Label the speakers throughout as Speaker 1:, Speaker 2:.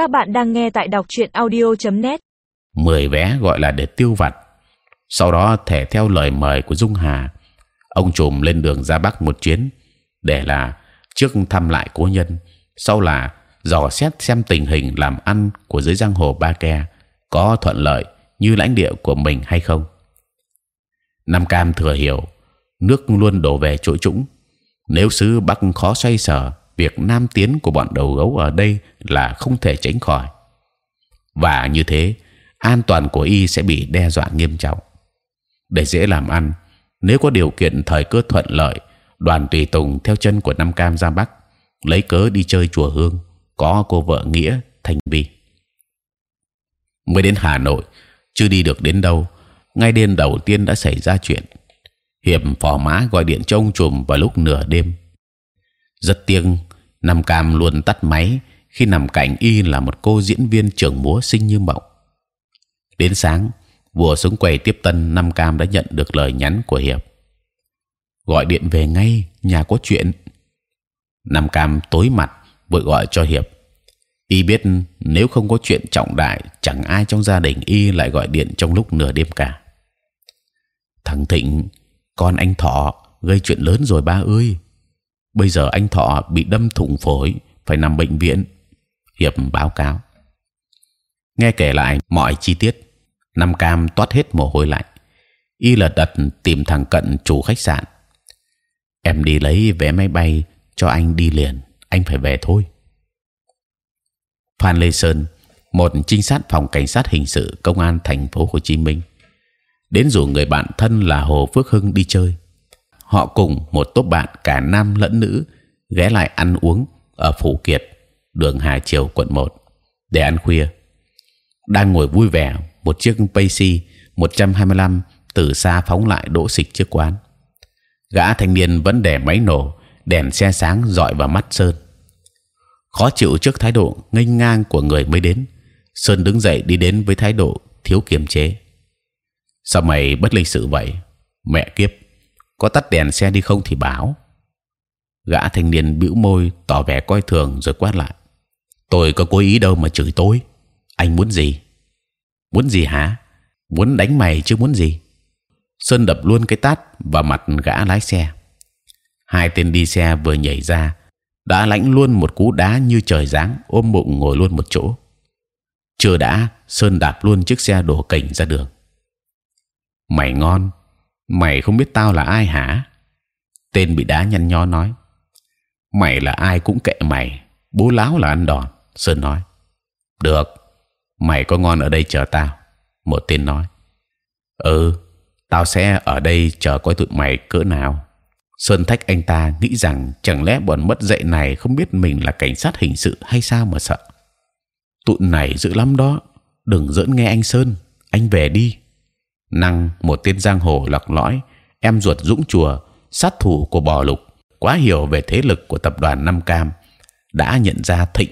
Speaker 1: Các bạn đang nghe tại đọc truyện audio.net.
Speaker 2: 10 vé gọi là để tiêu vặt. Sau đó thể theo lời mời của Dung Hà, ông trùm lên đường ra Bắc một chuyến để là trước thăm lại cố nhân, sau là dò xét xem tình hình làm ăn của dưới giang hồ Ba Ke có thuận lợi như lãnh địa của mình hay không. Nam Cam thừa hiểu nước luôn đổ về chỗ trũng. Nếu xứ Bắc khó xoay sở, việc nam tiến của bọn đầu gấu ở đây là không thể tránh khỏi. Và như thế, an toàn của y sẽ bị đe dọa nghiêm trọng. Để dễ làm ăn, nếu có điều kiện thời cơ thuận lợi, đoàn tùy tùng theo chân của Nam Cam ra Bắc, lấy cớ đi chơi chùa Hương, có cô vợ nghĩa Thành Vi. Mới đến Hà Nội, chưa đi được đến đâu, ngay đêm đầu tiên đã xảy ra chuyện. Hiệp phò mã gọi điện cho ông trùm vào lúc nửa đêm. Rất tiếc, Nam Cam luôn tắt máy khi nằm cạnh y là một cô diễn viên trưởng múa xinh như mộng. Đến sáng, vừa xuống quầy tiếp tân, Nam Cam đã nhận được lời nhắn của Hiệp. Gọi điện về ngay, nhà có chuyện. Nam Cam tối mặt, vội gọi cho Hiệp. Y biết nếu không có chuyện trọng đại, chẳng ai trong gia đình y lại gọi điện trong lúc nửa đêm cả. Thằng Thịnh, con anh Thọ gây chuyện lớn rồi ba ơi. Bây giờ anh Thọ bị đâm thủng phổi, phải nằm bệnh viện. Hiệp báo cáo. Nghe kể lại mọi chi tiết, Nam Cam toát hết mồ hôi lạnh. Y là đặt tìm thằng cận chủ khách sạn. Em đi lấy vé máy bay cho anh đi liền. Anh phải về thôi. Phan Lê Sơn, một trinh sát phòng cảnh sát hình sự công an thành phố Hồ Chí Minh, đến rủ người bạn thân là Hồ Phước Hưng đi chơi. Họ cùng một tốp bạn cả nam lẫn nữ ghé lại ăn uống ở Phủ Kiệt, đường Hà Triều, quận 1 để ăn khuya. Đang ngồi vui vẻ, một chiếc Pacy 125 từ xa phóng lại đỗ xịch trước quán. Gã thanh niên vẫn để máy nổ, đèn xe sáng dọi vào mắt Sơn khó chịu trước thái độ nghênh ngang của người mới đến sơn đứng dậy đi đến với thái độ thiếu kiềm chế sao mày bất lịch sự vậy mẹ kiếp có tắt đèn xe đi không thì báo. Gã thanh niên bĩu môi, tỏ vẻ coi thường rồi quát lại. Tôi có cố ý đâu mà chửi tôi. Anh muốn gì? Muốn gì hả? Muốn đánh mày chứ muốn gì? Sơn đập luôn cái tát vào mặt gã lái xe. Hai tên đi xe vừa nhảy ra, đã lãnh luôn một cú đá như trời giáng, ôm bụng ngồi luôn một chỗ. Chưa đã, sơn đạp luôn chiếc xe đổ cảnh ra đường. Mày ngon mày không biết tao là ai hả? Tên bị đá nhăn nhó nói. Mày là ai cũng kệ mày. Bố láo là ăn đòn sơn nói. Được mày có ngon ở đây chờ tao một tên nói. Ừ tao sẽ ở đây chờ coi tụi mày cỡ nào. Sơn thách anh ta nghĩ rằng chẳng lẽ bọn mất dạy này không biết mình là cảnh sát hình sự hay sao mà sợ? Tụi này dữ lắm đó, đừng dẫn nghe anh Sơn, anh về đi. Năng một tên giang hồ lọc lõi, em ruột dũng chùa, sát thủ của bò lục, quá hiểu về thế lực của tập đoàn Nam Cam, đã nhận ra Thịnh,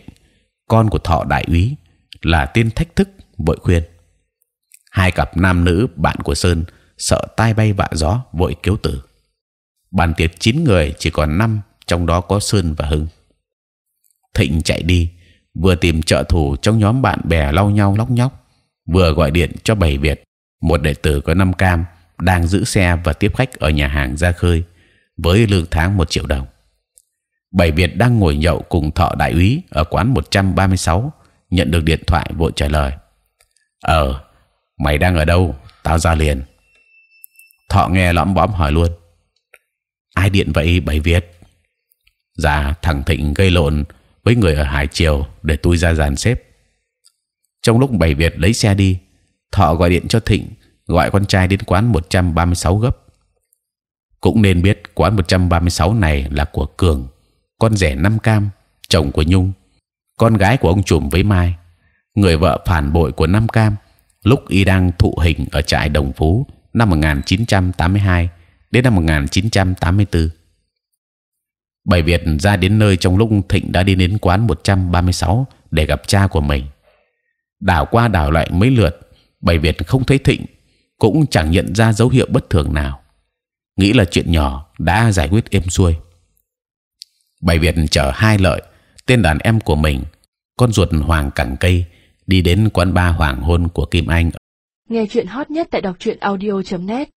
Speaker 2: con của thọ đại úy, là tên thách thức, vội khuyên. Hai cặp nam nữ bạn của Sơn sợ tai bay vạ gió, vội cứu tử. Bàn tiệc chín người chỉ còn năm trong đó có sơn và hưng. Thịnh chạy đi vừa tìm trợ thủ trong nhóm bạn bè lau nhau lóc nhóc vừa gọi điện cho bảy việt một đệ tử có năm cam đang giữ xe và tiếp khách ở nhà hàng ra khơi với lương tháng một triệu đồng. Bảy việt đang ngồi nhậu cùng thọ đại úy ở quán 136 nhận được điện thoại vội trả lời. Ờ mày đang ở đâu? Tao ra liền. Thọ nghe lõm bõm hỏi luôn. Ai điện vậy, bảy việt? Dạ thằng thịnh gây lộn với người ở hải triều để tôi ra dàn xếp. Trong lúc bảy việt lấy xe đi thọ gọi điện cho thịnh gọi con trai đến quán 136 gấp cũng nên biết quán 136 này là của cường con rể năm cam chồng của nhung con gái của ông trùm với mai người vợ phản bội của năm cam lúc y đang thụ hình ở trại đồng phú năm 1982 đến năm 1984. Bảy Việt ra đến nơi trong lúc Thịnh đã đi đến quán 136 để gặp cha của mình. Đảo qua đảo lại mấy lượt, Bảy Việt không thấy Thịnh, cũng chẳng nhận ra dấu hiệu bất thường nào. Nghĩ là chuyện nhỏ đã giải quyết êm xuôi. Bảy Việt chở hai lợi, tên đàn em của mình, con ruột Hoàng cẳng cây đi đến quán ba hoàng hôn của Kim Anh.
Speaker 1: Nghe chuyện hot nhất tại đọc truyện audio.net